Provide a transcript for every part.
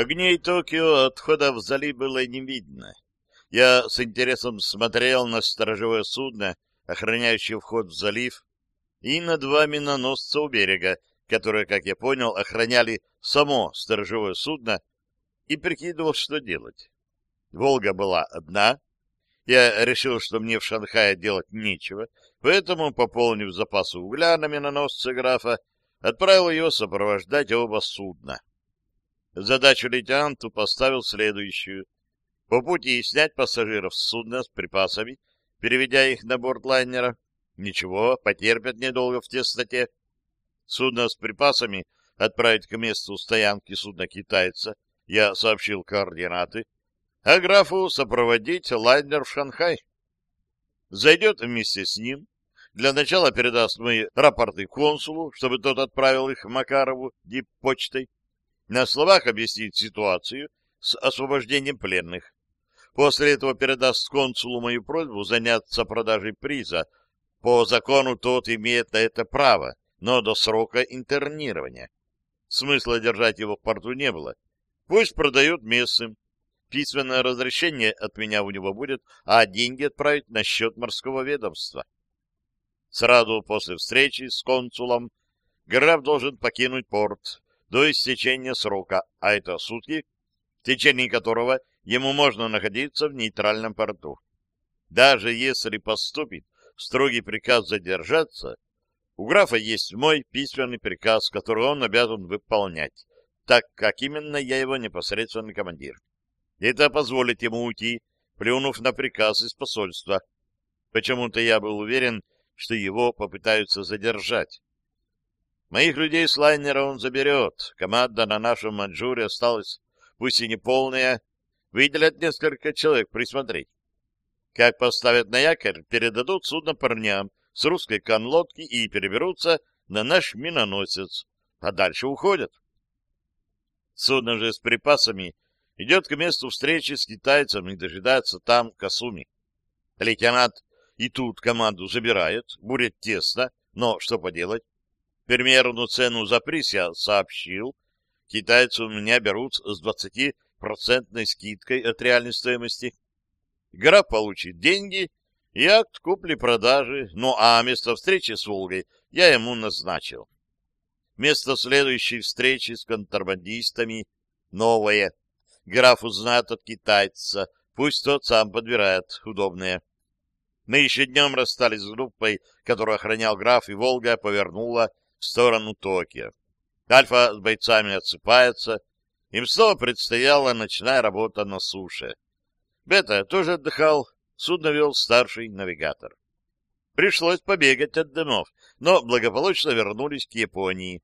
Огней Токио отхода в залив было не видно. Я с интересом смотрел на сторожевое судно, охраняющее вход в залив, и на два миноносца у берега, которые, как я понял, охраняли само сторожевое судно, и прикидывал, что делать. Волга была одна. Я решил, что мне в Шанхае делать нечего, поэтому, пополнив запасы угля на миноносце графа, отправил его сопровождать оба судна. Задачу лейтенанту поставил следующую. По пути снять пассажиров с судна с припасами, переведя их на борт лайнера. Ничего, потерпят недолго в тесноте. Судно с припасами отправить к месту стоянки судна китайца. Я сообщил координаты. А графу сопроводить лайнер в Шанхай. Зайдет вместе с ним. Для начала передаст мои рапорты консулу, чтобы тот отправил их Макарову диппочтой на словах объяснит ситуацию с освобождением пленных. После этого передаст консулу мою просьбу заняться продажей приза. По закону тот имеет на это право, но до срока интернирования. Смысла держать его в порту не было. Пусть продают местным. Письменное разрешение от меня у него будет, а деньги отправить на счет морского ведомства. Сразу после встречи с консулом граф должен покинуть порт, до истечения срока, а это сутки, в течение которого ему можно находиться в нейтральном порту. Даже если поступит строгий приказ задержаться, у графа есть мой письменный приказ, который он обязан выполнять, так как именно я его непосредственный командир. Это позволит ему уйти, плюнув на приказ из посольства. Почему-то я был уверен, что его попытаются задержать. Моих людей с лайнера он заберет. Команда на нашем Маньчжуре осталась, пусть и не полная. Выделят несколько человек присмотреть. Как поставят на якорь, передадут судно парням с русской конлодки и переберутся на наш миноносец, а дальше уходят. Судно же с припасами идет к месту встречи с китайцем и дожидается там Касуми. Лейтенант и тут команду забирает, будет тесно, но что поделать, Примерную цену за приз я сообщил. Китайцы у меня берут с 20% скидкой от реальной стоимости. Граф получит деньги и акт купли-продажи, ну а место встречи с Волгой я ему назначил. Место следующей встречи с контрабандистами новое. Граф узнает от китайца, пусть тот сам подбирает удобное. Мы еще днем расстались с группой, которую охранял граф, и Волга повернула в сторону Токио. Альфа с бойцами отсыпается. Им снова предстояла ночная работа на суше. Бета тоже отдыхал, судно вел старший навигатор. Пришлось побегать от дымов, но благополучно вернулись к Японии.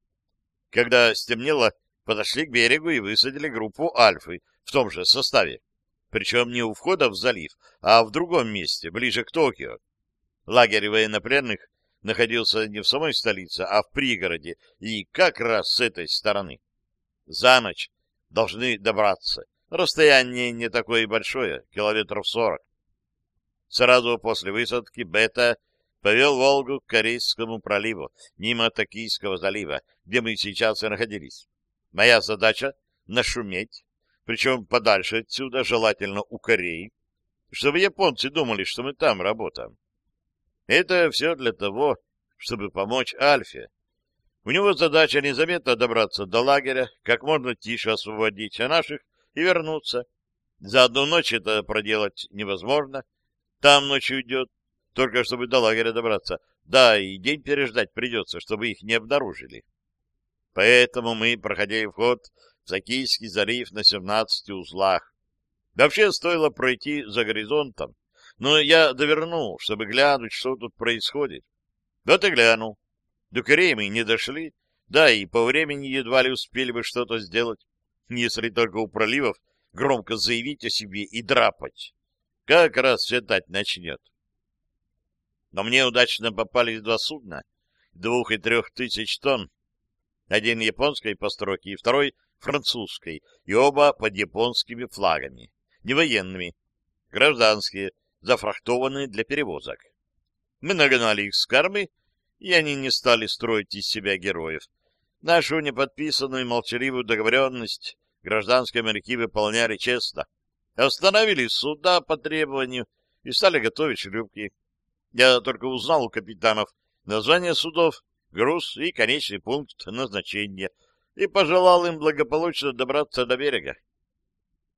Когда стемнело, подошли к берегу и высадили группу Альфы в том же составе. Причем не у входа в залив, а в другом месте, ближе к Токио. Лагерь военнопленных находился не в самой столице, а в пригороде, и как раз с этой стороны. За ночь должны добраться. Расстояние не такое большое, километров сорок. Сразу после высадки Бета повел Волгу к Корейскому проливу, мимо Токийского залива, где мы сейчас и находились. Моя задача — нашуметь, причем подальше отсюда, желательно у Кореи, чтобы японцы думали, что мы там работаем. Это все для того, чтобы помочь Альфе. У него задача незаметно добраться до лагеря, как можно тише освободить наших и вернуться. За одну ночь это проделать невозможно. Там ночь уйдет, только чтобы до лагеря добраться. Да, и день переждать придется, чтобы их не обнаружили. Поэтому мы проходили вход в Закийский залив на 17 узлах. Вообще стоило пройти за горизонтом, но я довернул, чтобы глянуть, что тут происходит. Вот и глянул. До Кореи мы не дошли, да и по времени едва ли успели бы что-то сделать, если только у проливов громко заявить о себе и драпать. Как раз светать начнет. Но мне удачно попались два судна, двух и трех тысяч тонн. Один японской постройки и второй французской, и оба под японскими флагами, не военными, гражданские, зафрахтованные для перевозок. Мы нагнали их с кормы, и они не стали строить из себя героев. Нашу неподписанную молчаливую договоренность гражданские моряки выполняли честно. Остановили суда по требованию и стали готовить шлюпки. Я только узнал у капитанов название судов, груз и конечный пункт назначения и пожелал им благополучно добраться до берега.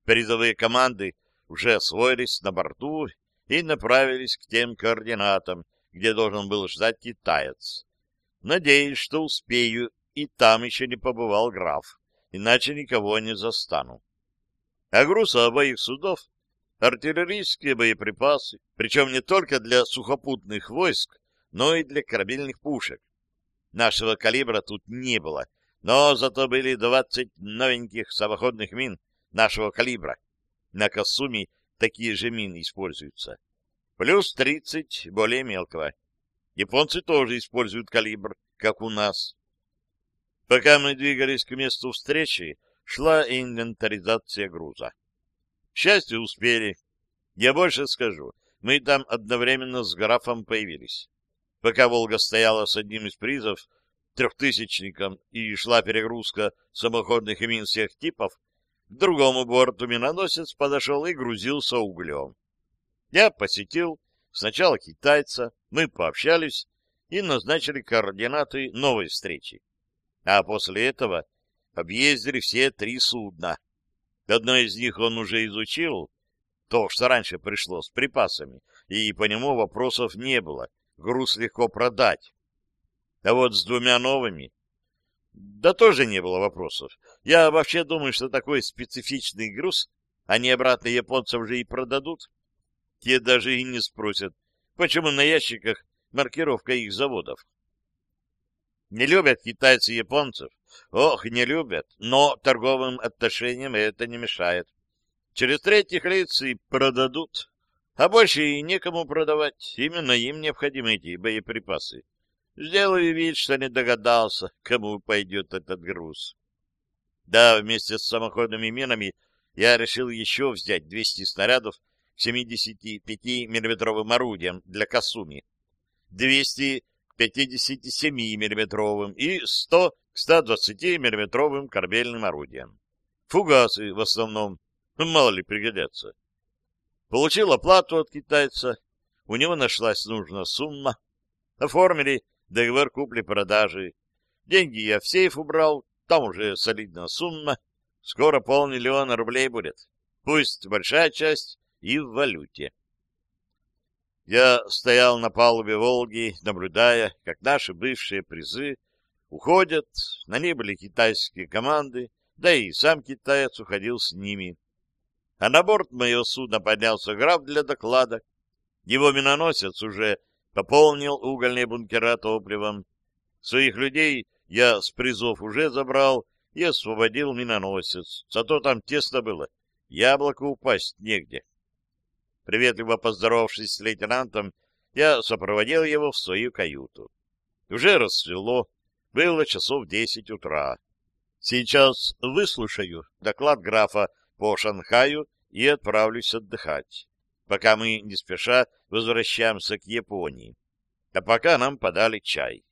Передовые команды уже освоились на борту и направились к тем координатам, где должен был ждать китаец. Надеюсь, что успею, и там еще не побывал граф, иначе никого не застану. А груз обоих судов — артиллерийские боеприпасы, причем не только для сухопутных войск, но и для корабельных пушек. Нашего калибра тут не было, но зато были 20 новеньких самоходных мин нашего калибра. На Касуми такие же мины используются. Плюс 30 более мелкого. Японцы тоже используют калибр, как у нас. Пока мы двигались к месту встречи, шла инвентаризация груза. К счастью, успели. Я больше скажу, мы там одновременно с графом появились. Пока «Волга» стояла с одним из призов, трехтысячником, и шла перегрузка самоходных мин всех типов, к другому борту миноносец подошел и грузился углем. Я посетил Сначала китайца, мы пообщались и назначили координаты новой встречи. А после этого объездили все три судна. Одно из них он уже изучил, то, что раньше пришло с припасами, и по нему вопросов не было, груз легко продать. А вот с двумя новыми... Да тоже не было вопросов. Я вообще думаю, что такой специфичный груз они обратно японцам же и продадут. Те даже и не спросят, почему на ящиках маркировка их заводов. Не любят китайцы японцев. Ох, не любят, но торговым отношениям это не мешает. Через третьих лиц и продадут. А больше и некому продавать. Именно им необходимы эти боеприпасы. Сделаю вид, что не догадался, кому пойдет этот груз. Да, вместе с самоходными минами я решил еще взять 200 снарядов 75 миллиметровым орудием для Касуми, 200 к 57 миллиметровым и 100 к 120 миллиметровым корабельным орудием. Фугасы в основном, ну, мало ли пригодятся. Получил оплату от китайца, у него нашлась нужная сумма. Оформили договор купли-продажи. Деньги я в сейф убрал, там уже солидная сумма. Скоро полмиллиона рублей будет. Пусть большая часть и в валюте. Я стоял на палубе «Волги», наблюдая, как наши бывшие призы уходят, на ней были китайские команды, да и сам китаец уходил с ними. А на борт моего судна поднялся граф для доклада. Его миноносец уже пополнил угольные бункера топливом. Своих людей я с призов уже забрал и освободил миноносец, зато там тесно было, яблоко упасть негде. Приветливо поздоровавшись с лейтенантом, я сопроводил его в свою каюту. Уже рассвело, было часов десять утра. Сейчас выслушаю доклад графа по Шанхаю и отправлюсь отдыхать, пока мы не спеша возвращаемся к Японии. А пока нам подали чай.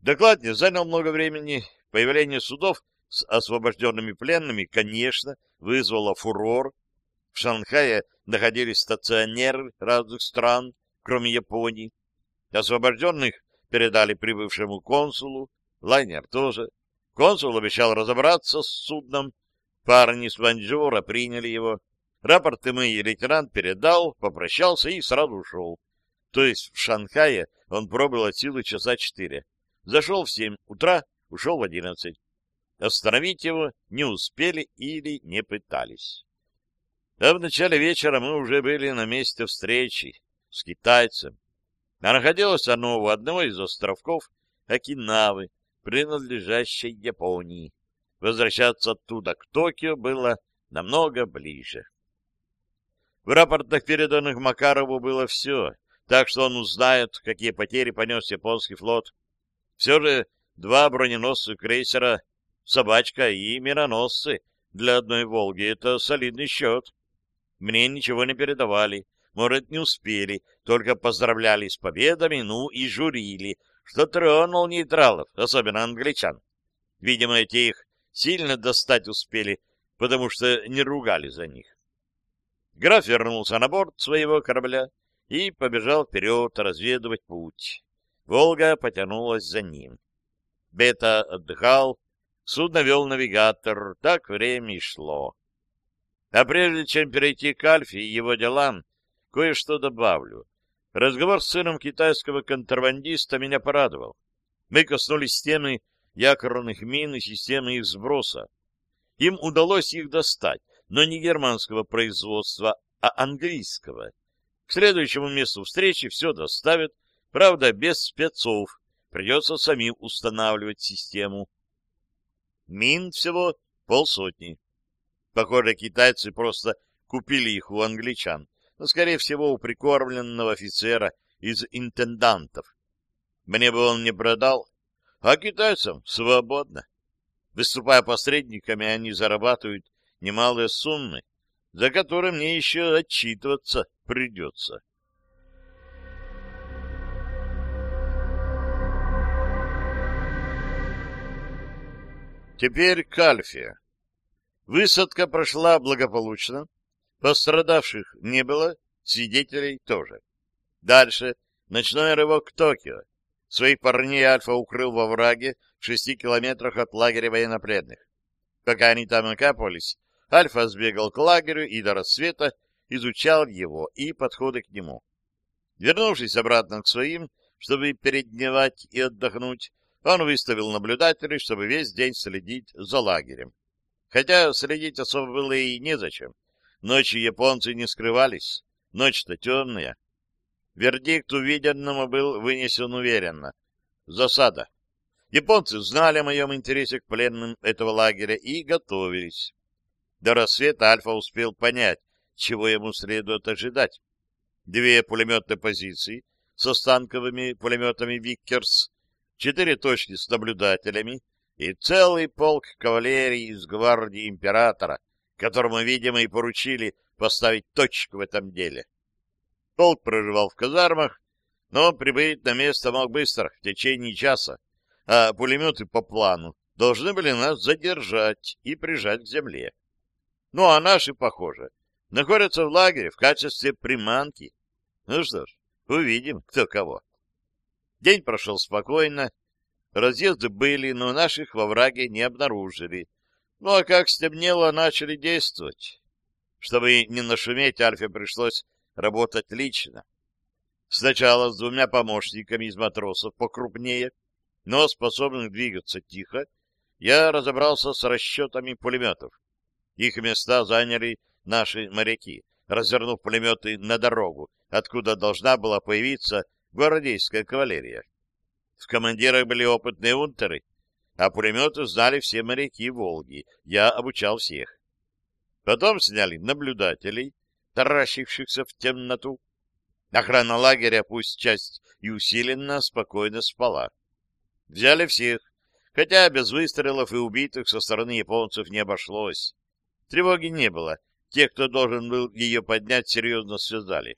Доклад не занял много времени. Появление судов с освобожденными пленными, конечно, вызвало фурор в Шанхае находились стационеры разных стран, кроме Японии. Освобожденных передали прибывшему консулу, лайнер тоже. Консул обещал разобраться с судном. Парни с Ванжура приняли его. Рапорты мы лейтенант передал, попрощался и сразу ушел. То есть в Шанхае он пробыл от силы часа четыре. Зашел в семь утра, ушел в одиннадцать. Остановить его не успели или не пытались. А в начале вечера мы уже были на месте встречи с китайцем. А находилось оно у одного из островков Окинавы, принадлежащей Японии. Возвращаться оттуда к Токио было намного ближе. В рапортах, переданных Макарову, было все, так что он узнает, какие потери понес японский флот. Все же два броненосца крейсера «Собачка» и «Мироносцы» для одной «Волги» — это солидный счет. Мне ничего не передавали, может, не успели, только поздравляли с победами, ну и журили, что тронул нейтралов, особенно англичан. Видимо, эти их сильно достать успели, потому что не ругали за них. Граф вернулся на борт своего корабля и побежал вперед разведывать путь. Волга потянулась за ним. Бета отдыхал, судно вел навигатор, так время и шло. А прежде чем перейти к Альфе и его делам, кое-что добавлю. Разговор с сыном китайского контрабандиста меня порадовал. Мы коснулись темы якорных мин и системы их сброса. Им удалось их достать, но не германского производства, а английского. К следующему месту встречи все доставят, правда, без спецов. Придется самим устанавливать систему. Мин всего полсотни. Похоже, китайцы просто купили их у англичан, но, скорее всего, у прикормленного офицера из интендантов. Мне бы он не продал, а китайцам свободно. Выступая посредниками, они зарабатывают немалые суммы, за которые мне еще отчитываться придется. Теперь к Альфе. Высадка прошла благополучно, пострадавших не было, свидетелей тоже. Дальше ночной рывок к Токио. Своих парней Альфа укрыл во враге в шести километрах от лагеря военнопленных. Пока они там окапывались, Альфа сбегал к лагерю и до рассвета изучал его и подходы к нему. Вернувшись обратно к своим, чтобы передневать и отдохнуть, он выставил наблюдателей, чтобы весь день следить за лагерем. Хотя следить особо было и незачем. Ночью японцы не скрывались. Ночь-то темная. Вердикт увиденному был вынесен уверенно. Засада. Японцы знали о моем интересе к пленным этого лагеря и готовились. До рассвета Альфа успел понять, чего ему следует ожидать. Две пулеметные позиции со станковыми пулеметами «Виккерс», четыре точки с наблюдателями и целый полк кавалерии из гвардии императора, которому, видимо, и поручили поставить точку в этом деле. Полк проживал в казармах, но прибыть на место мог быстро, в течение часа, а пулеметы по плану должны были нас задержать и прижать к земле. Ну, а наши, похоже, находятся в лагере в качестве приманки. Ну что ж, увидим, кто кого. День прошел спокойно. Разъезды были, но наших во враге не обнаружили. Ну, а как стемнело, начали действовать. Чтобы не нашуметь, Альфе пришлось работать лично. Сначала с двумя помощниками из матросов покрупнее, но способных двигаться тихо, я разобрался с расчетами пулеметов. Их места заняли наши моряки, развернув пулеметы на дорогу, откуда должна была появиться гвардейская кавалерия. В командирах были опытные унтеры, а пулеметы знали все моряки Волги. Я обучал всех. Потом сняли наблюдателей, таращившихся в темноту. Охрана лагеря, пусть часть и усиленно, спокойно спала. Взяли всех, хотя без выстрелов и убитых со стороны японцев не обошлось. Тревоги не было. Те, кто должен был ее поднять, серьезно связали.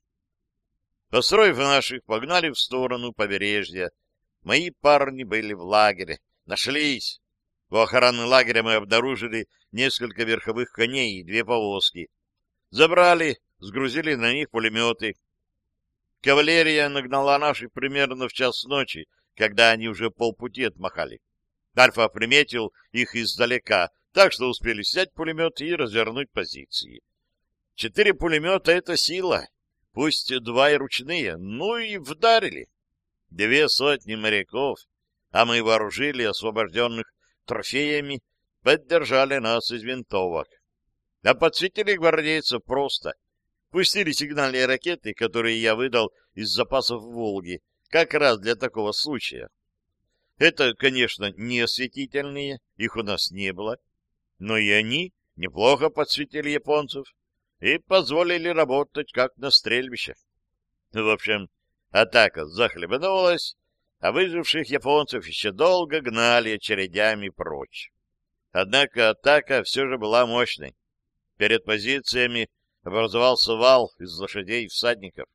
Построив наших, погнали в сторону побережья. Мои парни были в лагере. Нашлись. У охраны лагеря мы обнаружили несколько верховых коней и две повозки. Забрали, сгрузили на них пулеметы. Кавалерия нагнала наших примерно в час ночи, когда они уже полпути отмахали. Альфа приметил их издалека, так что успели снять пулемет и развернуть позиции. Четыре пулемета — это сила, пусть два и ручные, ну и вдарили. Две сотни моряков, а мы вооружили освобожденных трофеями, поддержали нас из винтовок. А подсветили гвардейцев просто. Пустили сигнальные ракеты, которые я выдал из запасов Волги, как раз для такого случая. Это, конечно, не осветительные, их у нас не было, но и они неплохо подсветили японцев и позволили работать как на стрельбище. В общем, атака захлебнулась, а выживших японцев еще долго гнали очередями прочь. Однако атака все же была мощной. Перед позициями образовался вал из лошадей и всадников.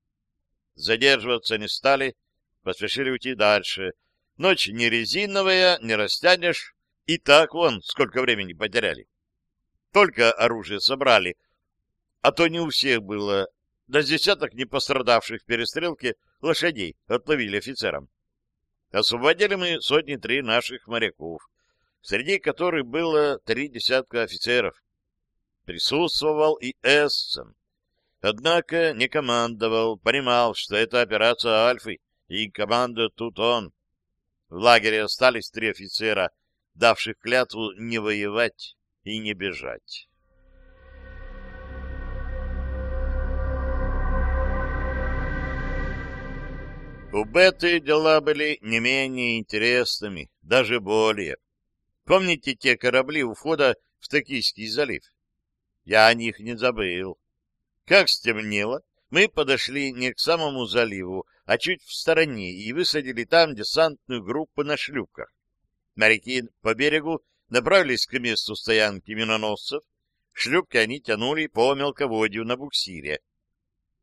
Задерживаться не стали, поспешили уйти дальше. Ночь не резиновая, не растянешь, И так вон сколько времени потеряли. Только оружие собрали, а то не у всех было. До десяток не пострадавших в перестрелке лошадей отловили офицерам. Освободили мы сотни три наших моряков, среди которых было три десятка офицеров. Присутствовал и Эссен. Однако не командовал, понимал, что это операция Альфы, и команда тут он. В лагере остались три офицера, давших клятву не воевать и не бежать. У Беты дела были не менее интересными, даже более. Помните те корабли у входа в Токийский залив? Я о них не забыл. Как стемнело, мы подошли не к самому заливу, а чуть в стороне и высадили там десантную группу на шлюпках. Моряки по берегу направились к месту стоянки миноносцев. Шлюпки они тянули по мелководью на буксире.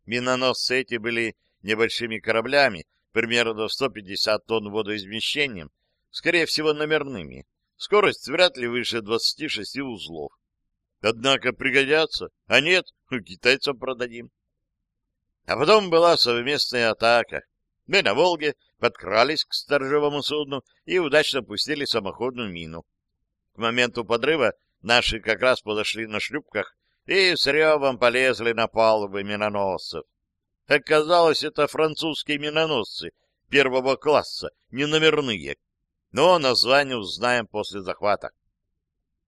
Миноносцы эти были небольшими кораблями, примерно 150 тонн водоизмещением, скорее всего номерными. Скорость вряд ли выше 26 узлов. Однако пригодятся, а нет, у китайцам продадим. А потом была совместная атака. Мы на Волге подкрались к сторожевому судну и удачно пустили самоходную мину. К моменту подрыва наши как раз подошли на шлюпках и с ревом полезли на палубы миноносцев. Оказалось, это французские миноносцы первого класса, не номерные, но название узнаем после захвата.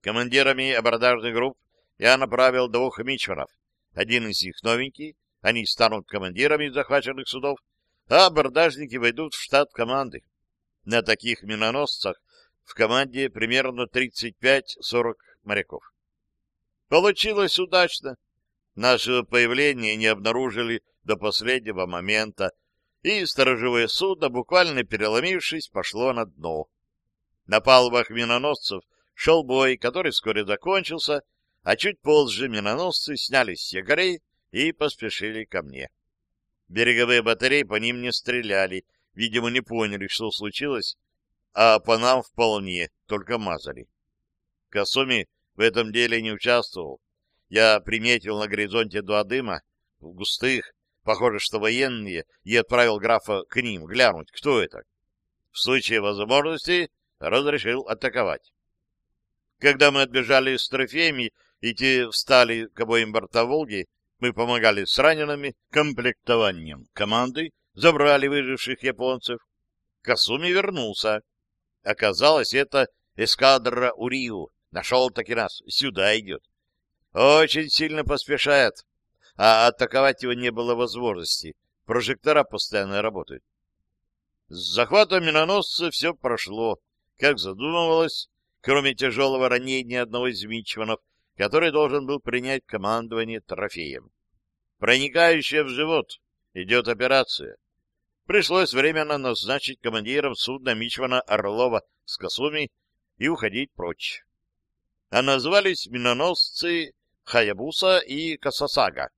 Командирами абордажных групп я направил двух мичманов. Один из них новенький, они станут командирами захваченных судов, а абордажники войдут в штат команды. На таких миноносцах в команде примерно 35-40 моряков. Получилось удачно. Наше появление не обнаружили до последнего момента, и сторожевое судно, буквально переломившись, пошло на дно. На палубах миноносцев шел бой, который вскоре закончился, а чуть позже миноносцы снялись с якорей и поспешили ко мне. Береговые батареи по ним не стреляли, видимо, не поняли, что случилось, а по нам вполне, только мазали. Косуми в этом деле не участвовал. Я приметил на горизонте два дыма, в густых, похоже, что военные, и отправил графа к ним глянуть, кто это. В случае возможности разрешил атаковать. Когда мы отбежали с трофеями, и те встали к обоим бортам «Волги», мы помогали с ранеными, комплектованием команды, забрали выживших японцев. Касуми вернулся. Оказалось, это эскадра Уриу. Нашел таки нас. Сюда идет. Очень сильно поспешает. А атаковать его не было возможности. Прожектора постоянно работают. С захватом миноносца все прошло, как задумывалось, кроме тяжелого ранения одного из мичманов, который должен был принять командование трофеем. Проникающая в живот идет операция. Пришлось временно назначить командиром судна Мичмана Орлова с Касуми и уходить прочь. А назвались миноносцы Хаябуса и Касасага.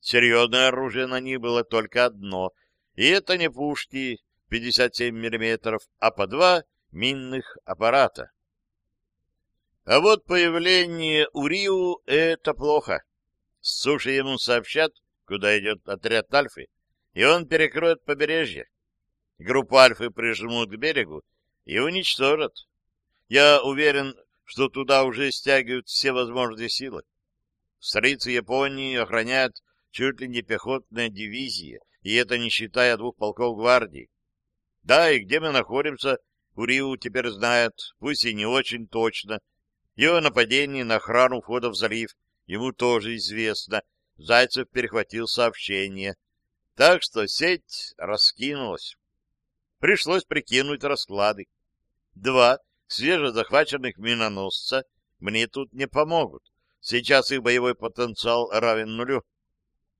Серьезное оружие на них было только одно, и это не пушки 57 мм, а по два минных аппарата. А вот появление Уриу — это плохо. С суши ему сообщат, куда идет отряд Альфы, и он перекроет побережье. Группу Альфы прижмут к берегу и уничтожат. Я уверен, что туда уже стягивают все возможные силы. Столицу Японии охраняют чуть ли не пехотная дивизия, и это не считая двух полков гвардии. Да, и где мы находимся, Уриу теперь знает, пусть и не очень точно, его нападение на охрану входа в залив ему тоже известно. Зайцев перехватил сообщение. Так что сеть раскинулась. Пришлось прикинуть расклады. Два свежезахваченных миноносца мне тут не помогут. Сейчас их боевой потенциал равен нулю.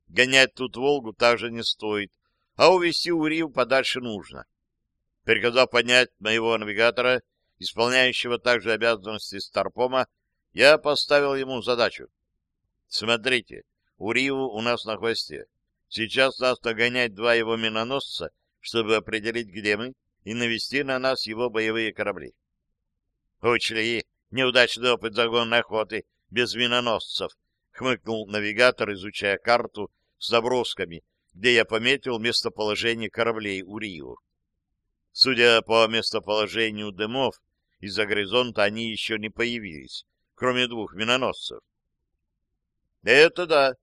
Гонять тут Волгу также не стоит, а увести Урию подальше нужно. Приказав поднять моего навигатора, исполняющего также обязанности Старпома, я поставил ему задачу. Смотрите, Уриву у нас на хвосте. Сейчас нас догонять два его миноносца, чтобы определить, где мы, и навести на нас его боевые корабли. Учли, неудачный опыт загонной охоты без миноносцев, хмыкнул навигатор, изучая карту с забросками, где я пометил местоположение кораблей у Рио. Судя по местоположению дымов, из-за горизонта они еще не появились, кроме двух миноносцев. Это да.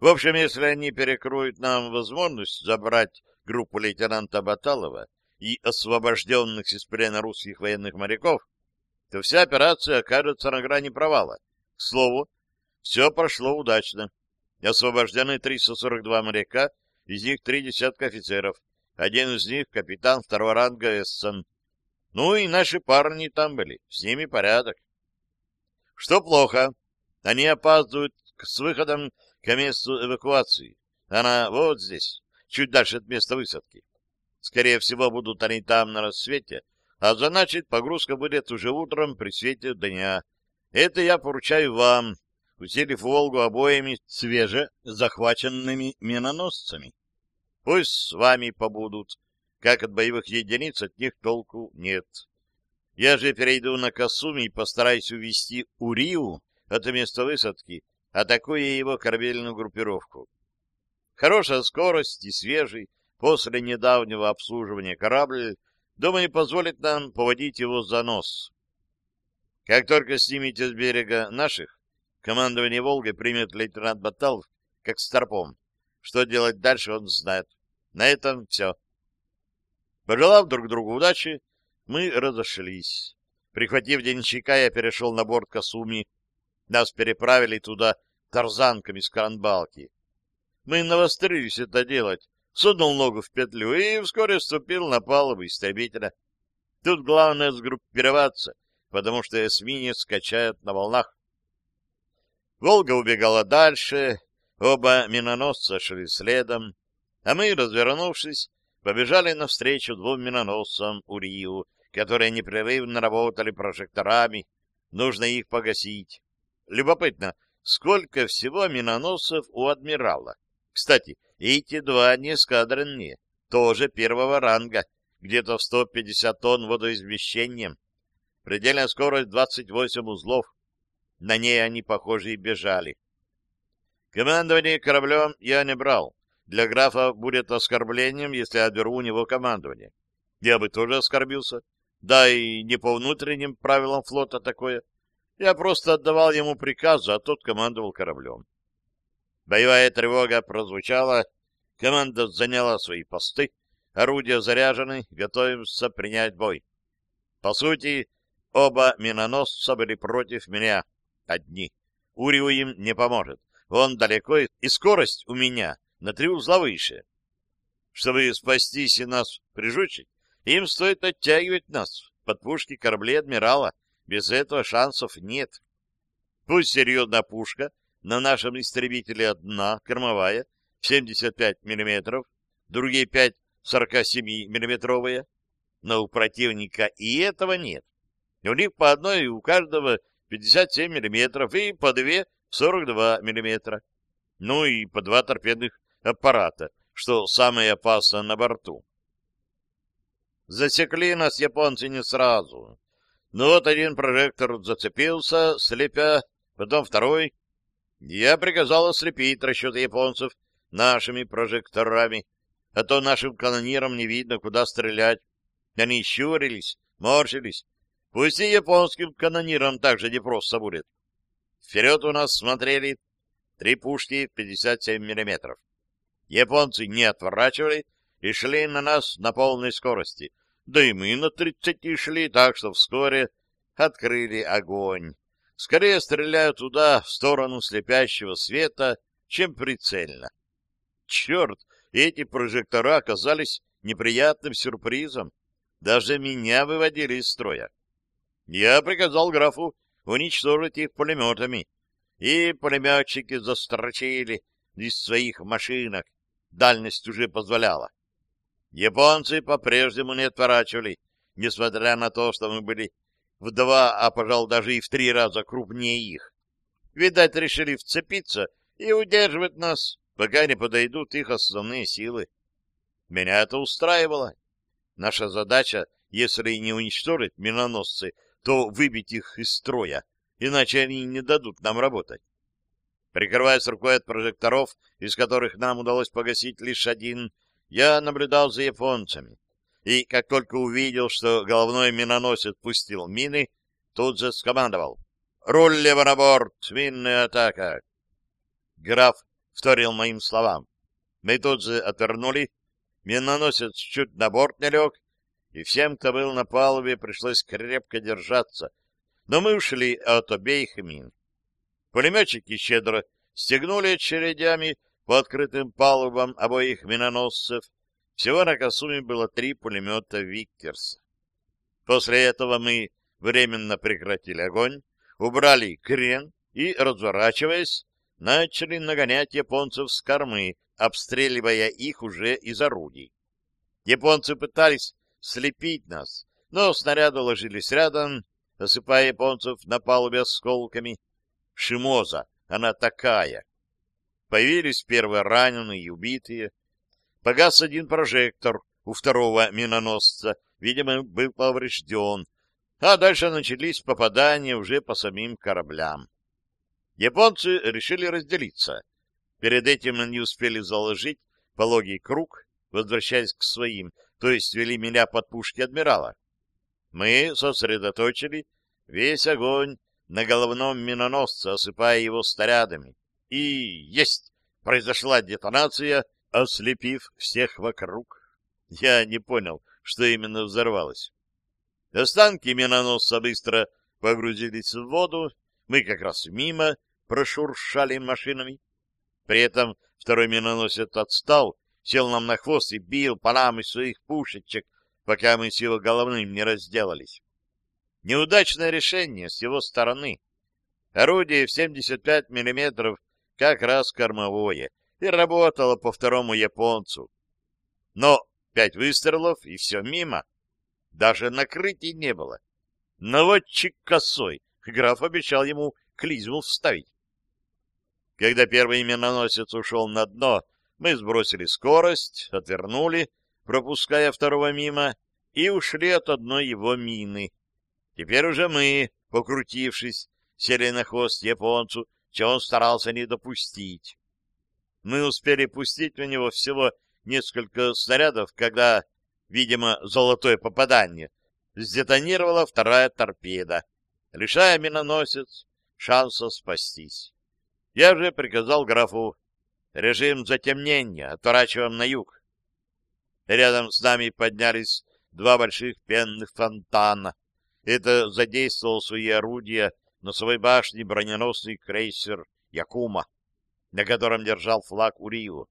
В общем, если они перекроют нам возможность забрать группу лейтенанта Баталова и освобожденных из плена русских военных моряков, то вся операция окажется на грани провала. К слову, все прошло удачно. Освобождены 342 моряка, из них три десятка офицеров. Один из них — капитан второго ранга Эссон. Ну и наши парни там были, с ними порядок. Что плохо, они опаздывают с выходом к месту эвакуации. Она вот здесь, чуть дальше от места высадки. Скорее всего, будут они там на рассвете, а значит, погрузка будет уже утром при свете дня. Это я поручаю вам, усилив Волгу обоими свеже захваченными миноносцами. Пусть с вами побудут. Как от боевых единиц от них толку нет. Я же перейду на Касуми и постараюсь увести Уриу от места высадки, атакуя его корабельную группировку. Хорошая скорость и свежий, после недавнего обслуживания корабль, думаю, позволит нам поводить его за нос. Как только снимете с берега наших, командование Волгой примет лейтенант Баталов как старпом. Что делать дальше, он знает. На этом все. Пожелав друг другу удачи, мы разошлись. Прихватив денщика, я перешел на борт Касуми. Нас переправили туда тарзанками с каранбалки. Мы навострились это делать, сунул ногу в петлю и вскоре вступил на палубу истребителя. Тут главное сгруппироваться, потому что эсминец качает на волнах. Волга убегала дальше, оба миноносца шли следом, а мы, развернувшись, побежали навстречу двум миноносцам Урию, которые непрерывно работали прожекторами. Нужно их погасить. Любопытно, сколько всего миноносцев у адмирала. Кстати, эти два не эскадренные, тоже первого ранга, где-то в 150 тонн водоизмещением. Предельная скорость 28 узлов. На ней они, похоже, и бежали. Командование кораблем я не брал. Для графа будет оскорблением, если я отберу у него командование. Я бы тоже оскорбился. Да и не по внутренним правилам флота такое. Я просто отдавал ему приказы, а тот командовал кораблем. Боевая тревога прозвучала, команда заняла свои посты, орудия заряжены, готовимся принять бой. По сути, оба миноносца были против меня одни. Уриу им не поможет. Он далеко, и скорость у меня на три узла выше. Чтобы спастись и нас прижучить, им стоит оттягивать нас под пушки кораблей адмирала. Без этого шансов нет. Пусть серьезная пушка на нашем истребителе одна, кормовая, 75 мм, другие 5 47-миллиметровые, но у противника и этого нет. У них по одной у каждого 57 мм и по две 42 мм. Ну и по два торпедных аппарата, что самое опасное на борту. Засекли нас японцы не сразу. Но вот один прожектор зацепился, слепя, потом второй. Я приказал ослепить расчеты японцев нашими прожекторами, а то нашим канонирам не видно, куда стрелять. Они щурились, морщились. Пусть и японским канонирам также непросто будет. Вперед у нас смотрели три пушки 57 миллиметров. Японцы не отворачивали и шли на нас на полной скорости. Да и мы на тридцати шли, так что вскоре открыли огонь. Скорее стреляют туда, в сторону слепящего света, чем прицельно. Черт, эти прожектора оказались неприятным сюрпризом. Даже меня выводили из строя. Я приказал графу уничтожить их пулеметами, и пулеметчики застрочили из своих машинок, дальность уже позволяла. Японцы по-прежнему не отворачивали, несмотря на то, что мы были в два, а, пожалуй, даже и в три раза крупнее их. Видать, решили вцепиться и удерживать нас, пока не подойдут их основные силы. Меня это устраивало. Наша задача, если не уничтожить миноносцы, то выбить их из строя, иначе они не дадут нам работать. Прикрываясь рукой от прожекторов, из которых нам удалось погасить лишь один, я наблюдал за японцами. И как только увидел, что головной миноносец пустил мины, тут же скомандовал. «Руль лево на борт! Минная атака!» Граф вторил моим словам. Мы тут же отвернули, миноносец чуть на борт не лег, и всем, кто был на палубе, пришлось крепко держаться. Но мы ушли от обеих мин. Пулеметчики щедро стегнули очередями по открытым палубам обоих миноносцев. Всего на Касуме было три пулемета «Виккерс». После этого мы временно прекратили огонь, убрали крен и, разворачиваясь, начали нагонять японцев с кормы, обстреливая их уже из орудий. Японцы пытались слепить нас, но снаряды ложились рядом, осыпая японцев на палубе осколками. Шимоза, она такая. Появились первые раненые и убитые. Погас один прожектор у второго миноносца, видимо, был поврежден, а дальше начались попадания уже по самим кораблям. Японцы решили разделиться. Перед этим они успели заложить пологий круг, возвращаясь к своим, то есть вели меня под пушки адмирала. Мы сосредоточили весь огонь на головном миноносце, осыпая его снарядами. И есть! Произошла детонация, ослепив всех вокруг. Я не понял, что именно взорвалось. Останки миноносца быстро погрузились в воду, мы как раз мимо прошуршали машинами. При этом второй миноносец отстал, сел нам на хвост и бил по нам из своих пушечек, пока мы с его головным не разделались. Неудачное решение с его стороны. Орудие в 75 миллиметров как раз кормовое и работало по второму японцу. Но пять выстрелов и все мимо. Даже накрытий не было. Наводчик косой. Граф обещал ему клизму вставить. Когда первый миноносец ушел на дно, мы сбросили скорость, отвернули, пропуская второго мимо, и ушли от одной его мины. Теперь уже мы, покрутившись, сели на хвост японцу, чего он старался не допустить. Мы успели пустить в него всего несколько снарядов, когда, видимо, золотое попадание, сдетонировала вторая торпеда, лишая миноносец шанса спастись. Я же приказал графу режим затемнения, отворачиваем на юг. Рядом с нами поднялись два больших пенных фонтана, это задействовал свои орудия на своей башне броненосный крейсер «Якума», на котором держал флаг Уриу.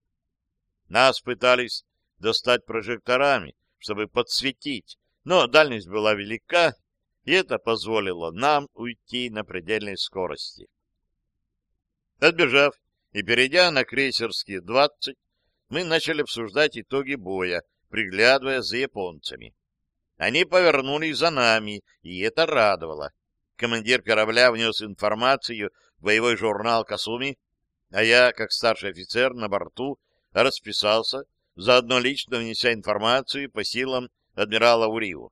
Нас пытались достать прожекторами, чтобы подсветить, но дальность была велика, и это позволило нам уйти на предельной скорости. Отбежав и перейдя на крейсерские 20, мы начали обсуждать итоги боя, приглядывая за японцами. Они повернулись за нами, и это радовало. Командир корабля внес информацию в боевой журнал Касуми, а я, как старший офицер на борту, расписался, заодно лично внеся информацию по силам адмирала Уриу.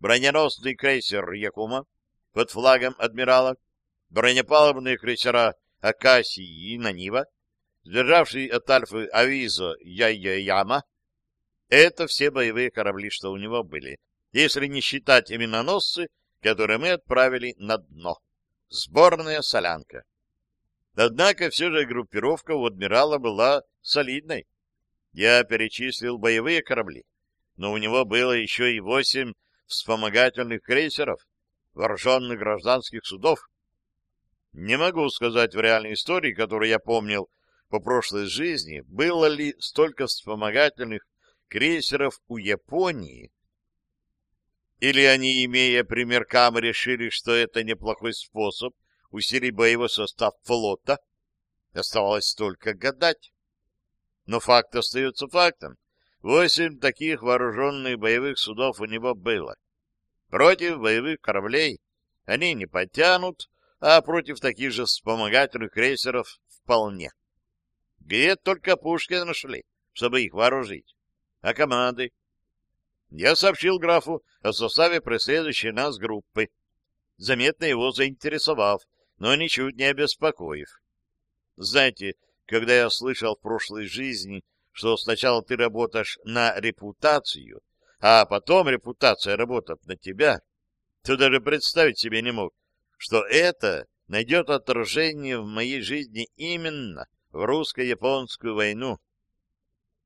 Броненосный крейсер Якума под флагом адмирала, бронепалубные крейсера Акаси и Нанива, сдержавший от Альфы Авизо Яйя-Яма, это все боевые корабли, что у него были, если не считать именоносцы, которые мы отправили на дно. Сборная солянка. Однако все же группировка у адмирала была солидной. Я перечислил боевые корабли, но у него было еще и восемь вспомогательных крейсеров, вооруженных гражданских судов. Не могу сказать в реальной истории, которую я помнил по прошлой жизни, было ли столько вспомогательных крейсеров у Японии, или они, имея пример Камы, решили, что это неплохой способ усилить боевой состав флота? Оставалось только гадать. Но факт остается фактом. Восемь таких вооруженных боевых судов у него было. Против боевых кораблей они не потянут, а против таких же вспомогательных крейсеров вполне. Где только пушки нашли, чтобы их вооружить. А команды? Я сообщил графу о составе преследующей нас группы. заметно его заинтересовав, но ничуть не обеспокоив. Знаете, когда я слышал в прошлой жизни, что сначала ты работаешь на репутацию, а потом репутация работает на тебя, то даже представить себе не мог, что это найдет отражение в моей жизни именно в русско-японскую войну.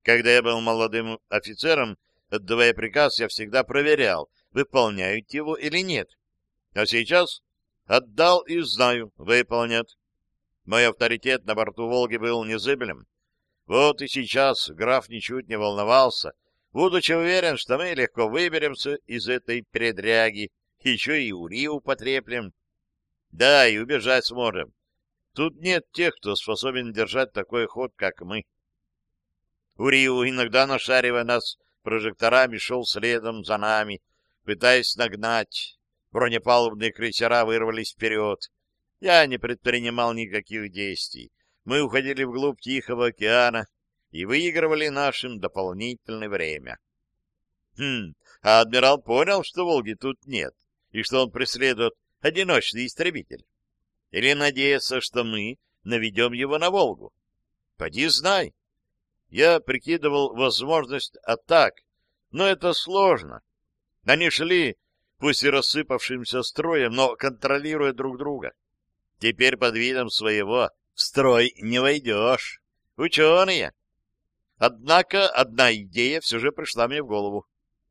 Когда я был молодым офицером, отдавая приказ, я всегда проверял, выполняют его или нет. А сейчас отдал и знаю, выполнят. Мой авторитет на борту «Волги» был незыблем. Вот и сейчас граф ничуть не волновался, будучи уверен, что мы легко выберемся из этой передряги, еще и Урию потреплем. Да, и убежать сможем. Тут нет тех, кто способен держать такой ход, как мы. Урию, иногда нашаривая нас прожекторами, шел следом за нами, пытаясь нагнать. Бронепалубные крейсера вырвались вперед. Я не предпринимал никаких действий. Мы уходили вглубь Тихого океана и выигрывали нашим дополнительное время. Хм, а адмирал понял, что Волги тут нет, и что он преследует одиночный истребитель. Или надеется, что мы наведем его на Волгу. Поди знай. Я прикидывал возможность атак, но это сложно. Они шли, пусть и рассыпавшимся строем, но контролируя друг друга. Теперь под видом своего в строй не войдешь. Ученые. Однако одна идея все же пришла мне в голову.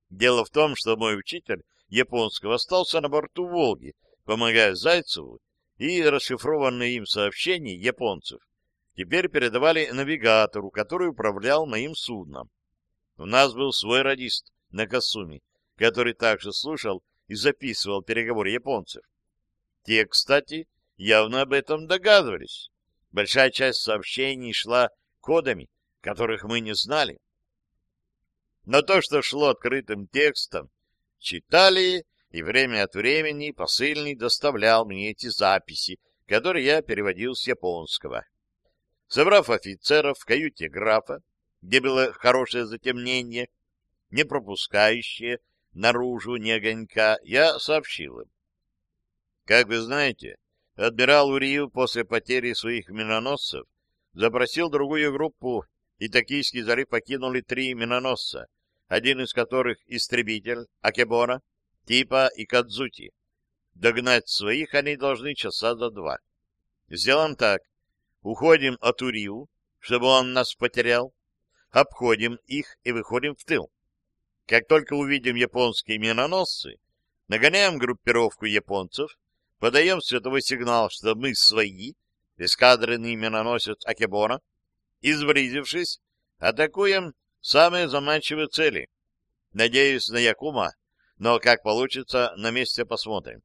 Дело в том, что мой учитель японского остался на борту «Волги», помогая Зайцеву, и расшифрованные им сообщения японцев теперь передавали навигатору, который управлял моим судном. У нас был свой радист на Касуми, который также слушал и записывал переговоры японцев. Те, кстати, явно об этом догадывались. Большая часть сообщений шла кодами, которых мы не знали. Но то, что шло открытым текстом, читали, и время от времени посыльный доставлял мне эти записи, которые я переводил с японского. Собрав офицеров в каюте графа, где было хорошее затемнение, не пропускающее наружу ни огонька, я сообщил им. Как вы знаете, адмирал Урию после потери своих миноносцев запросил другую группу, и Токийский залив покинули три миноносца, один из которых истребитель Акебора, Типа и Кадзути. Догнать своих они должны часа за два. Сделаем так. Уходим от Урию, чтобы он нас потерял, обходим их и выходим в тыл. Как только увидим японские миноносцы, нагоняем группировку японцев, подаем световой сигнал, что мы свои, эскадренный миноносец Акебора, и, сблизившись, атакуем самые заманчивые цели. Надеюсь на Якума, но как получится, на месте посмотрим.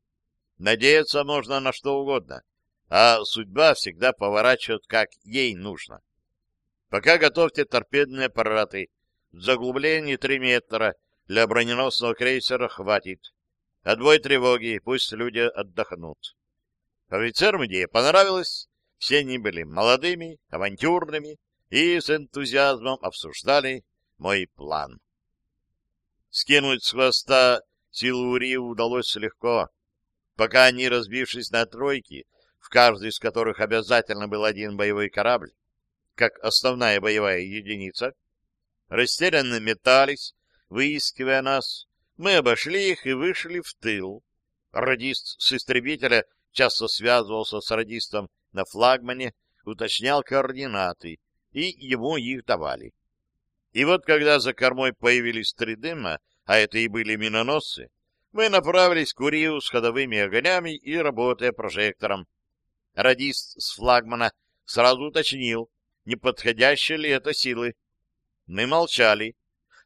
Надеяться можно на что угодно, а судьба всегда поворачивает, как ей нужно. Пока готовьте торпедные аппараты. Заглубление три метра для броненосного крейсера хватит. Отбой тревоги, пусть люди отдохнут. Офицерам идея понравилась. Все они были молодыми, авантюрными и с энтузиазмом обсуждали мой план. Скинуть с хвоста силу Урию удалось легко. Пока они, разбившись на тройки, в каждой из которых обязательно был один боевой корабль, как основная боевая единица, растерянно метались, выискивая нас, мы обошли их и вышли в тыл. Радист с истребителя часто связывался с радистом на флагмане, уточнял координаты, и ему их давали. И вот когда за кормой появились три дыма, а это и были миноносцы, мы направились к Урию с ходовыми огнями и работая прожектором. Радист с флагмана сразу уточнил, не подходящие ли это силы. Мы молчали,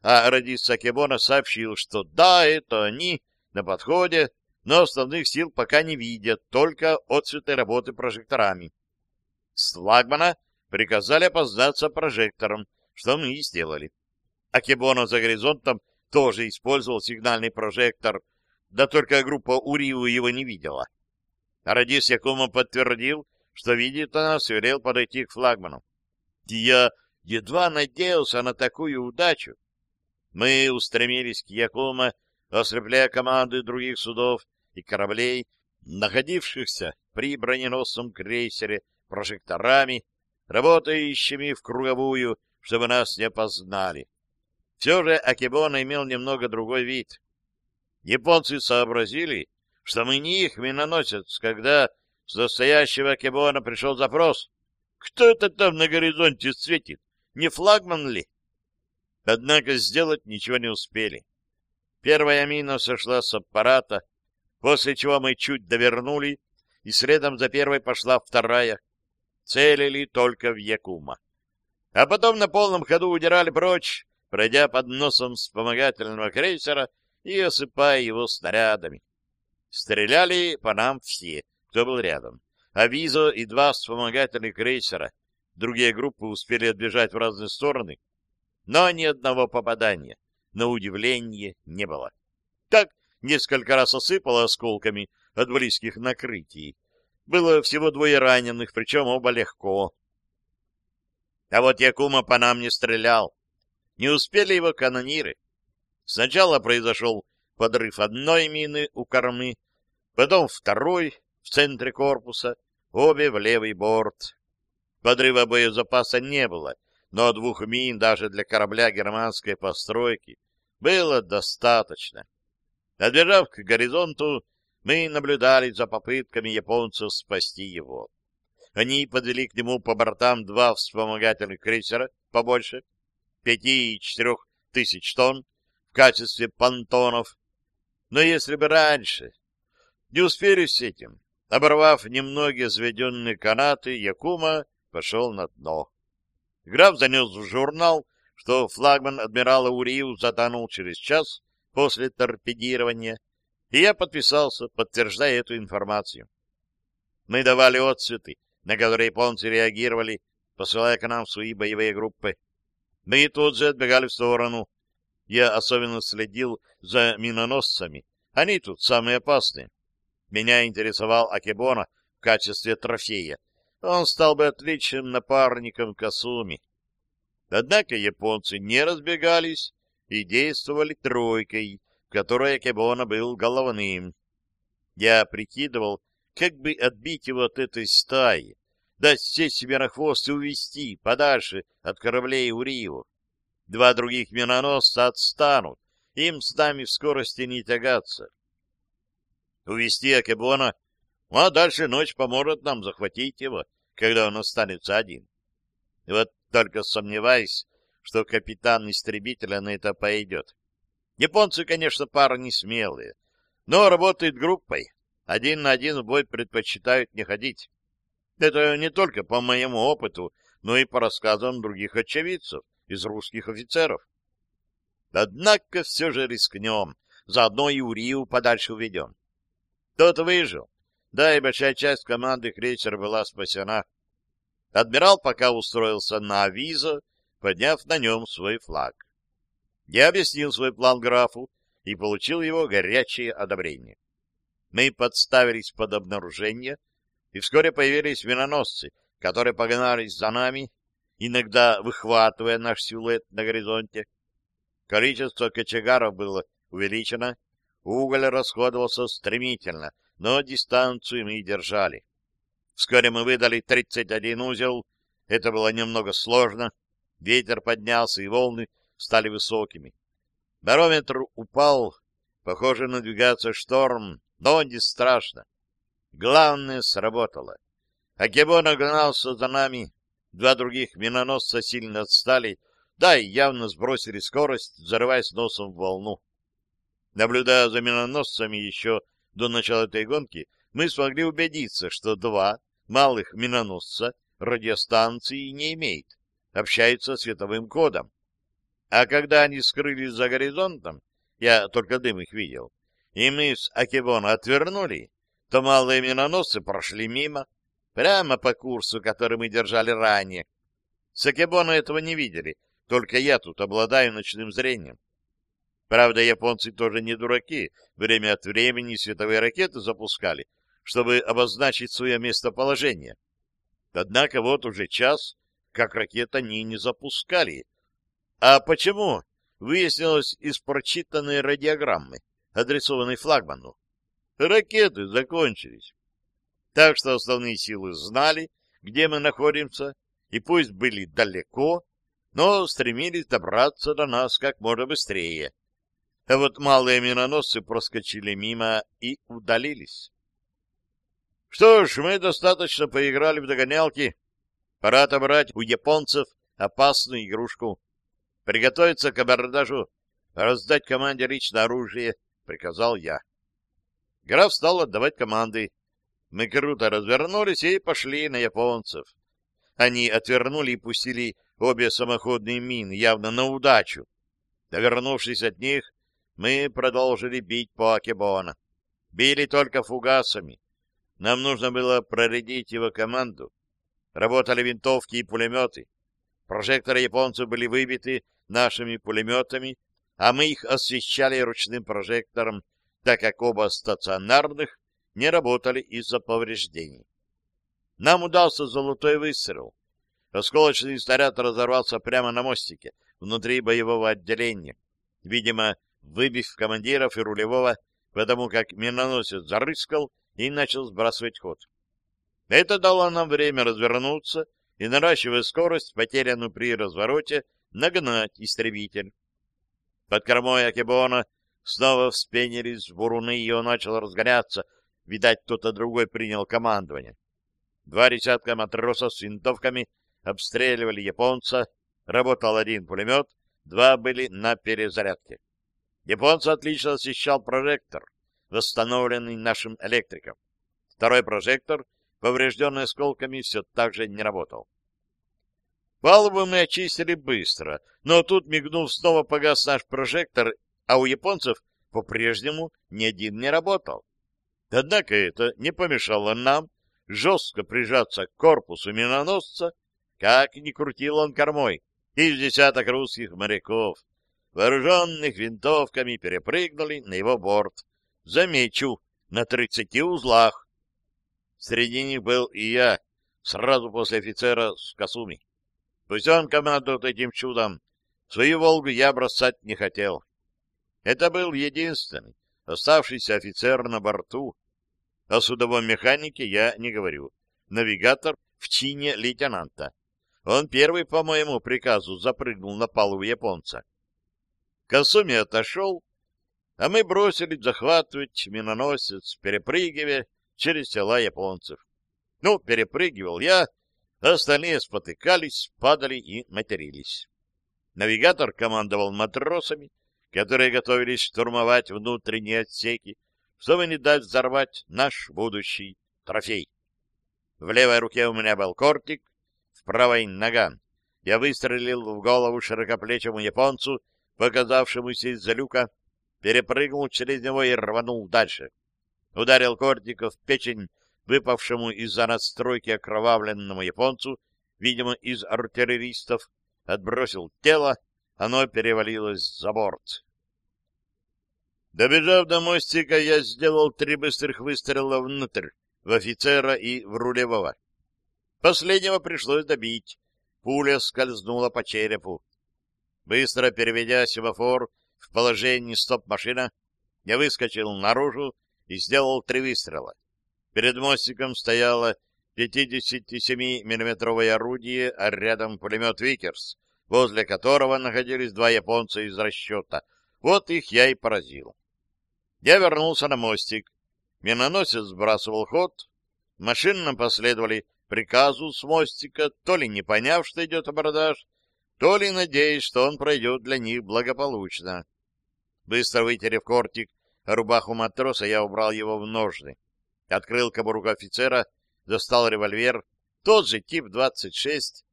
а радист Сакебона сообщил, что да, это они на подходе, но основных сил пока не видят, только отцветы работы прожекторами. С флагмана приказали опознаться прожектором, что мы и сделали. Акебона за горизонтом тоже использовал сигнальный прожектор, да только группа Уриу его не видела. Радис Якума подтвердил, что видит нас и велел подойти к флагману. Я едва надеялся на такую удачу. Мы устремились к Якума, ослепляя команды других судов и кораблей, находившихся при броненосном крейсере прожекторами, работающими в круговую, чтобы нас не познали. Все же Акебона имел немного другой вид. Японцы сообразили, что мы не их миноносец, когда с настоящего Акебона пришел запрос. Кто это там на горизонте светит? Не флагман ли? Однако сделать ничего не успели. Первая мина сошла с аппарата, после чего мы чуть довернули, и следом за первой пошла вторая. Целили только в Якума. А потом на полном ходу удирали прочь, пройдя под носом вспомогательного крейсера и осыпая его снарядами. Стреляли по нам все, кто был рядом. А Визо и два вспомогательных крейсера. Другие группы успели отбежать в разные стороны, но ни одного попадания, на удивление, не было. Так несколько раз осыпало осколками от близких накрытий. Было всего двое раненых, причем оба легко. А вот Якума по нам не стрелял. Не успели его канониры. Сначала произошел подрыв одной мины у кормы, потом второй в центре корпуса, обе в левый борт. Подрыва боезапаса не было, но двух мин даже для корабля германской постройки было достаточно. Отбежав к горизонту, мы наблюдали за попытками японцев спасти его. Они подвели к нему по бортам два вспомогательных крейсера побольше, пяти и четырех тысяч тонн, в качестве понтонов. Но если бы раньше не успели с этим, оборвав немногие заведенные канаты, Якума пошел на дно. Граф занес в журнал, что флагман адмирала Уриу затонул через час после торпедирования, и я подписался, подтверждая эту информацию. Мы давали отцветы, на которые японцы реагировали, посылая к нам свои боевые группы. Мы тут же отбегали в сторону. Я особенно следил за миноносцами. Они тут самые опасные. Меня интересовал Акебона в качестве трофея. Он стал бы отличным напарником Касуми. Однако японцы не разбегались и действовали тройкой, в которой Акебона был головным. Я прикидывал, как бы отбить его от этой стаи, дать сесть себе на хвост и увести подальше от кораблей Уриеву. Два других миноносца отстанут, им с нами в скорости не тягаться. Увести Акебона, а дальше ночь поможет нам захватить его, когда он останется один. Вот только сомневаюсь, что капитан истребителя на это пойдет. Японцы, конечно, пара не смелые, но работают группой, один на один в бой предпочитают не ходить. Это не только по моему опыту, но и по рассказам других очевидцев из русских офицеров. Однако все же рискнем, заодно и Урию подальше уведем. Тот выжил, да и большая часть команды крейсера была спасена. Адмирал пока устроился на авизо, подняв на нем свой флаг. Я объяснил свой план графу и получил его горячее одобрение. Мы подставились под обнаружение, и вскоре появились миноносцы, которые погнались за нами, иногда выхватывая наш силуэт на горизонте. Количество кочегаров было увеличено, уголь расходовался стремительно, но дистанцию мы держали. Вскоре мы выдали 31 узел, это было немного сложно, ветер поднялся, и волны стали высокими. Барометр упал, похоже, надвигаться шторм, но не страшно. Главное сработало. Акебо нагнался за нами, два других миноносца сильно отстали, да и явно сбросили скорость, взрываясь носом в волну. Наблюдая за миноносцами еще до начала этой гонки, мы смогли убедиться, что два малых миноносца радиостанции не имеет, общаются световым кодом. А когда они скрылись за горизонтом, я только дым их видел, и мы с Акебона отвернули, то малые миноносцы прошли мимо, прямо по курсу, который мы держали ранее. С Акебона этого не видели, только я тут обладаю ночным зрением. Правда, японцы тоже не дураки, время от времени световые ракеты запускали, чтобы обозначить свое местоположение. Однако вот уже час, как ракет они не запускали. А почему? Выяснилось из прочитанной радиограммы адресованный флагману. Ракеты закончились. Так что основные силы знали, где мы находимся, и пусть были далеко, но стремились добраться до нас как можно быстрее. А вот малые миноносцы проскочили мимо и удалились. Что ж, мы достаточно поиграли в догонялки. Пора отобрать у японцев опасную игрушку. Приготовиться к абордажу, раздать команде личное оружие, — приказал я. Граф стал отдавать команды. Мы круто развернулись и пошли на японцев. Они отвернули и пустили обе самоходные мины, явно на удачу. Довернувшись от них, мы продолжили бить по Акебона. Били только фугасами. Нам нужно было проредить его команду. Работали винтовки и пулеметы. Прожекторы японцев были выбиты нашими пулеметами, а мы их освещали ручным прожектором, так как оба стационарных не работали из-за повреждений. Нам удался золотой выстрел. Осколочный снаряд разорвался прямо на мостике, внутри боевого отделения, видимо, выбив командиров и рулевого, потому как миноносец зарыскал и начал сбрасывать ход. Это дало нам время развернуться и, наращивая скорость, потерянную при развороте, нагнать истребитель. Под кормой Акебона снова вспенились буруны, и он начал разгоняться. Видать, кто-то другой принял командование. Два десятка матросов с винтовками обстреливали японца. Работал один пулемет, два были на перезарядке. Японца отлично освещал прожектор восстановленный нашим электриком. Второй прожектор, поврежденный осколками, все так же не работал. Палубу мы очистили быстро, но тут, мигнув, снова погас наш прожектор, а у японцев по-прежнему ни один не работал. Однако это не помешало нам жестко прижаться к корпусу миноносца, как ни крутил он кормой, из десяток русских моряков, вооруженных винтовками, перепрыгнули на его борт, Замечу, на тридцати узлах. Среди них был и я, сразу после офицера с Касуми. Пусть он командует этим чудом, свою «Волгу» я бросать не хотел. Это был единственный оставшийся офицер на борту. О судовом механике я не говорю. Навигатор в чине лейтенанта. Он первый, по моему приказу, запрыгнул на палубу японца. Касуми отошел, а мы бросились захватывать миноносец, перепрыгивая через тела японцев. Ну, перепрыгивал я, остальные спотыкались, падали и матерились. Навигатор командовал матросами, которые готовились штурмовать внутренние отсеки, чтобы не дать взорвать наш будущий трофей. В левой руке у меня был кортик, в правой — наган. Я выстрелил в голову широкоплечему японцу, показавшемуся из-за люка, перепрыгнул через него и рванул дальше. Ударил Кортиков в печень выпавшему из-за надстройки окровавленному японцу, видимо, из артиллеристов, отбросил тело, оно перевалилось за борт. Добежав до мостика, я сделал три быстрых выстрела внутрь, в офицера и в рулевого. Последнего пришлось добить. Пуля скользнула по черепу. Быстро переведя семафор в положении стоп-машина, я выскочил наружу и сделал три выстрела. Перед мостиком стояло 57-миллиметровое орудие, а рядом пулемет «Викерс», возле которого находились два японца из расчета. Вот их я и поразил. Я вернулся на мостик. Миноносец сбрасывал ход. Машинно последовали приказу с мостика, то ли не поняв, что идет абордаж, то ли надеясь, что он пройдет для них благополучно. Быстро вытерев кортик, рубаху матроса, я убрал его в ножны. Открыл кобуру офицера, достал револьвер, тот же тип 26,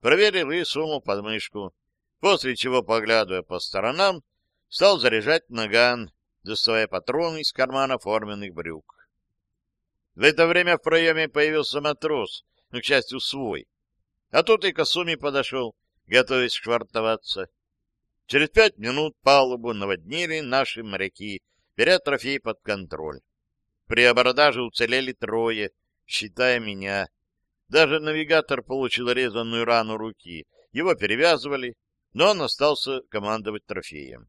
проверил и сунул под мышку, после чего, поглядывая по сторонам, стал заряжать наган, доставая патроны из кармана форменных брюк. В это время в проеме появился матрос, ну, к счастью, свой. А тут и Касуми подошел, готовясь швартоваться. Через пять минут палубу наводнили наши моряки, беря трофей под контроль. При абордаже уцелели трое, считая меня. Даже навигатор получил резанную рану руки. Его перевязывали, но он остался командовать трофеем.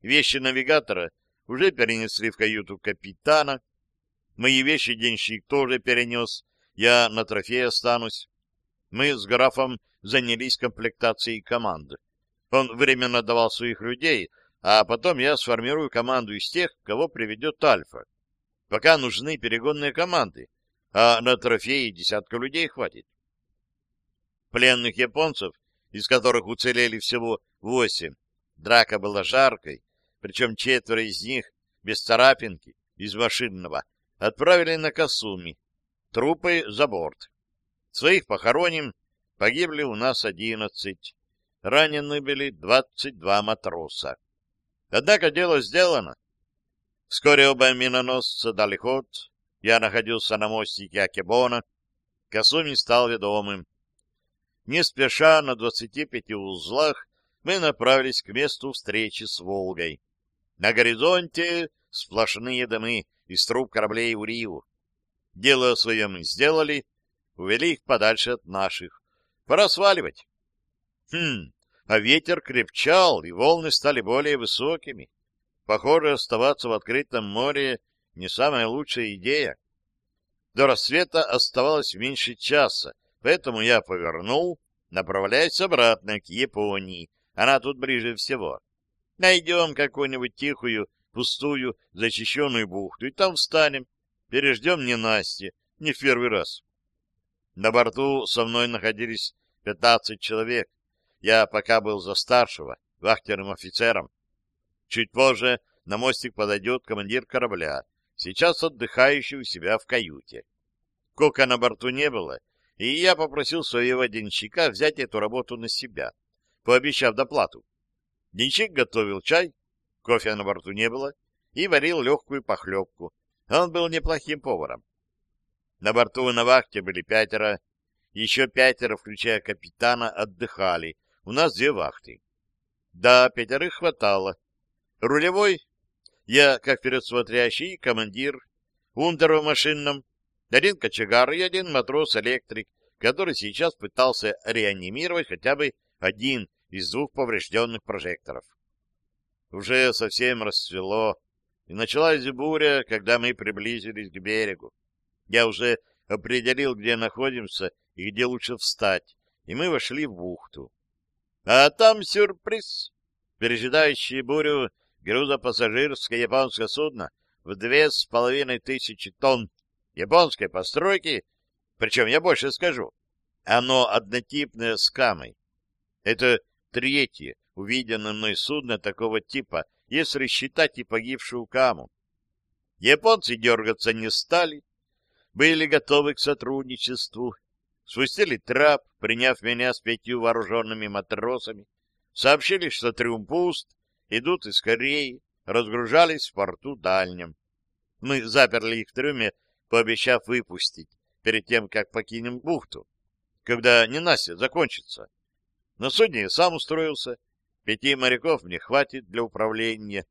Вещи навигатора уже перенесли в каюту капитана, Мои вещи денщик тоже перенес, я на трофей останусь. Мы с графом занялись комплектацией команды. Он временно давал своих людей, а потом я сформирую команду из тех, кого приведет Альфа. Пока нужны перегонные команды, а на трофеи десятка людей хватит. Пленных японцев, из которых уцелели всего восемь, драка была жаркой, причем четверо из них, без царапинки, из машинного, отправили на Касуми, трупы за борт. Своих похороним, погибли у нас одиннадцать, ранены были двадцать два матроса. Однако дело сделано. Вскоре оба миноносца дали ход, я находился на мостике Акебона, Касуми стал ведомым. Не спеша на двадцати пяти узлах мы направились к месту встречи с Волгой. На горизонте сплошные дымы из труб кораблей Уриу. Дело свое мы сделали, увели их подальше от наших. Пора сваливать. Хм, а ветер крепчал, и волны стали более высокими. Похоже, оставаться в открытом море не самая лучшая идея. До рассвета оставалось меньше часа, поэтому я повернул, направляясь обратно к Японии. Она тут ближе всего. Найдем какую-нибудь тихую, пустую, защищенную бухту, и там встанем. Переждем не Насти, не в первый раз. На борту со мной находились пятнадцать человек. Я пока был за старшего, вахтерным офицером. Чуть позже на мостик подойдет командир корабля, сейчас отдыхающий у себя в каюте. Кока на борту не было, и я попросил своего денщика взять эту работу на себя, пообещав доплату. Денщик готовил чай, кофе на борту не было, и варил легкую похлебку. Он был неплохим поваром. На борту на вахте были пятеро, еще пятеро, включая капитана, отдыхали. У нас две вахты. Да, пятерых хватало. Рулевой, я как вперед командир, унтер в машинном, один кочегар и один матрос-электрик, который сейчас пытался реанимировать хотя бы один из двух поврежденных прожекторов. Уже совсем расцвело, и началась буря, когда мы приблизились к берегу. Я уже определил, где находимся и где лучше встать, и мы вошли в бухту. А там сюрприз! Пережидающий бурю грузопассажирское японское судно в две с половиной тысячи тонн японской постройки, причем я больше скажу, оно однотипное с Камой. Это третье увиденное мной судно такого типа, если считать и погибшую Каму. Японцы дергаться не стали, были готовы к сотрудничеству, спустили трап, приняв меня с пятью вооруженными матросами, сообщили, что трюм пуст, идут из Кореи, разгружались в порту дальнем. Мы заперли их в трюме, пообещав выпустить перед тем, как покинем бухту, когда ненастье закончится. На судне сам устроился, пяти моряков мне хватит для управления.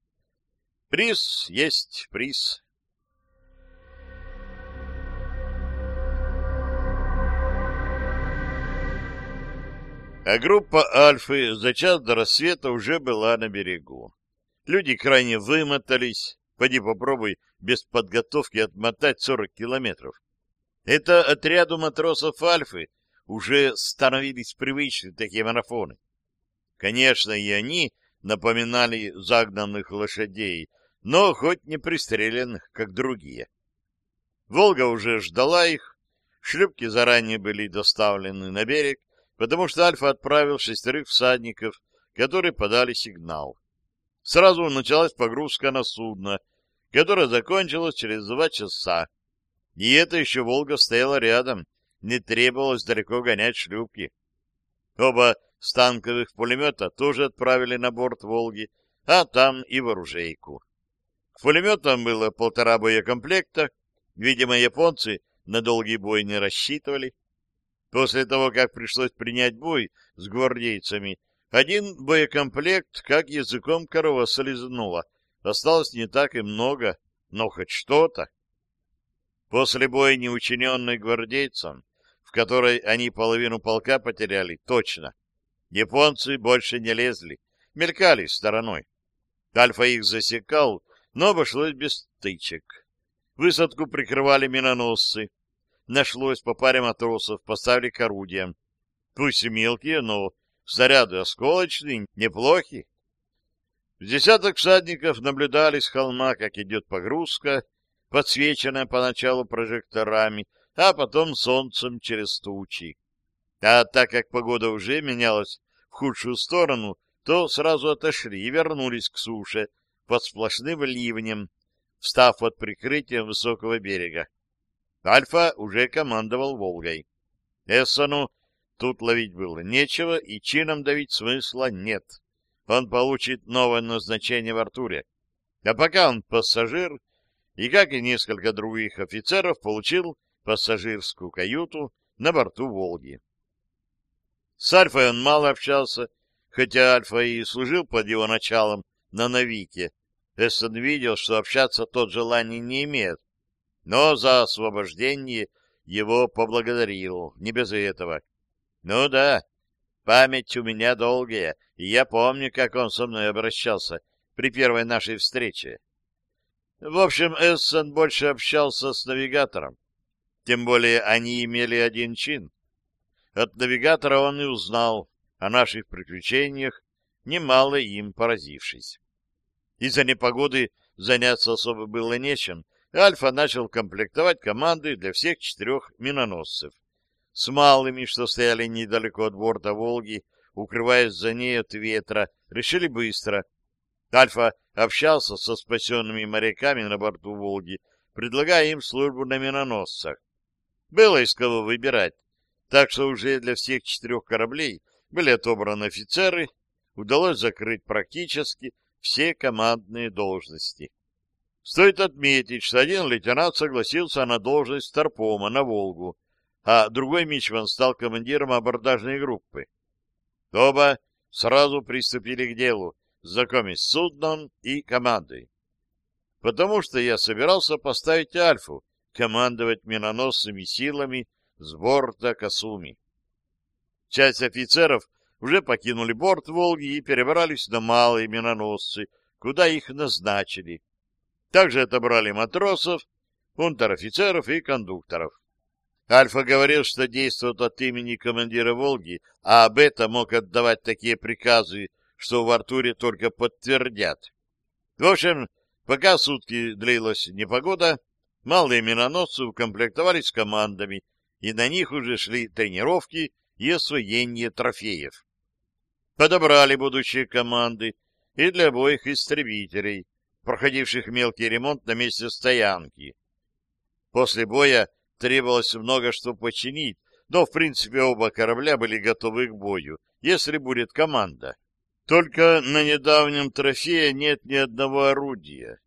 Приз есть приз. А группа Альфы за час до рассвета уже была на берегу. Люди крайне вымотались. Поди попробуй без подготовки отмотать 40 километров. Это отряду матросов Альфы уже становились привычны такие марафоны. Конечно, и они напоминали загнанных лошадей, но хоть не пристреленных, как другие. Волга уже ждала их, шлюпки заранее были доставлены на берег, потому что Альфа отправил шестерых всадников, которые подали сигнал. Сразу началась погрузка на судно, которое закончилось через два часа. И это еще Волга стояла рядом, не требовалось далеко гонять шлюпки. Оба станковых пулемета тоже отправили на борт Волги, а там и вооружейку. К пулеметам было полтора боекомплекта, видимо, японцы на долгий бой не рассчитывали. После того, как пришлось принять бой с гвардейцами, один боекомплект как языком корова слезнула. Осталось не так и много, но хоть что-то. После боя, не учиненной гвардейцам, в которой они половину полка потеряли, точно. Японцы больше не лезли, мелькали стороной. Альфа их засекал, но обошлось без стычек. Высадку прикрывали миноносцы. Нашлось по паре матросов, поставили к орудиям. Пусть и мелкие, но снаряды осколочные, неплохи. С десяток всадников наблюдали с холма, как идет погрузка, подсвеченная поначалу прожекторами, а потом солнцем через тучи. А так как погода уже менялась в худшую сторону, то сразу отошли и вернулись к суше под сплошным ливнем, встав под прикрытием высокого берега. Альфа уже командовал Волгой. Эссону тут ловить было нечего, и чином давить смысла нет. Он получит новое назначение в Артуре. А пока он пассажир, и, как и несколько других офицеров, получил пассажирскую каюту на борту «Волги». С Альфой он мало общался, хотя Альфа и служил под его началом на Навике. Эссен видел, что общаться тот желания не имеет, но за освобождение его поблагодарил, не без этого. Ну да, память у меня долгая, и я помню, как он со мной обращался при первой нашей встрече. В общем, Эссен больше общался с навигатором. Тем более они имели один чин. От навигатора он и узнал о наших приключениях, немало им поразившись. Из-за непогоды заняться особо было нечем, Альфа начал комплектовать команды для всех четырех миноносцев. С малыми, что стояли недалеко от борта «Волги», укрываясь за ней от ветра, решили быстро. Альфа общался со спасенными моряками на борту «Волги», предлагая им службу на миноносцах. Было из кого выбирать, так что уже для всех четырех кораблей были отобраны офицеры, удалось закрыть практически все командные должности. Стоит отметить, что один лейтенант согласился на должность старпома на «Волгу», а другой мичман стал командиром абордажной группы. Оба сразу приступили к делу, знакомясь с судном и командой. Потому что я собирался поставить Альфу, командовать миноносными силами с борта Касуми. Часть офицеров уже покинули борт Волги и перебрались на малые миноносцы, куда их назначили. Также отобрали матросов, унтер-офицеров и кондукторов. Альфа говорил, что действует от имени командира «Волги», а этом мог отдавать такие приказы, что в Артуре только подтвердят. В общем, пока сутки длилась непогода, Малые миноносцы укомплектовались командами, и на них уже шли тренировки и освоение трофеев. Подобрали будущие команды и для обоих истребителей, проходивших мелкий ремонт на месте стоянки. После боя требовалось много что починить, но, в принципе, оба корабля были готовы к бою, если будет команда. Только на недавнем трофее нет ни одного орудия.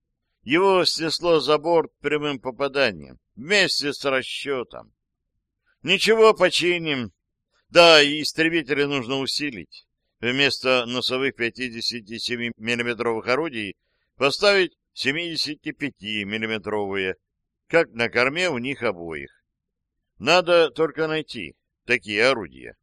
Его снесло за борт прямым попаданием, вместе с расчетом. Ничего, починим. Да, и истребители нужно усилить. Вместо носовых 57 миллиметровых орудий поставить 75 миллиметровые, как на корме у них обоих. Надо только найти такие орудия.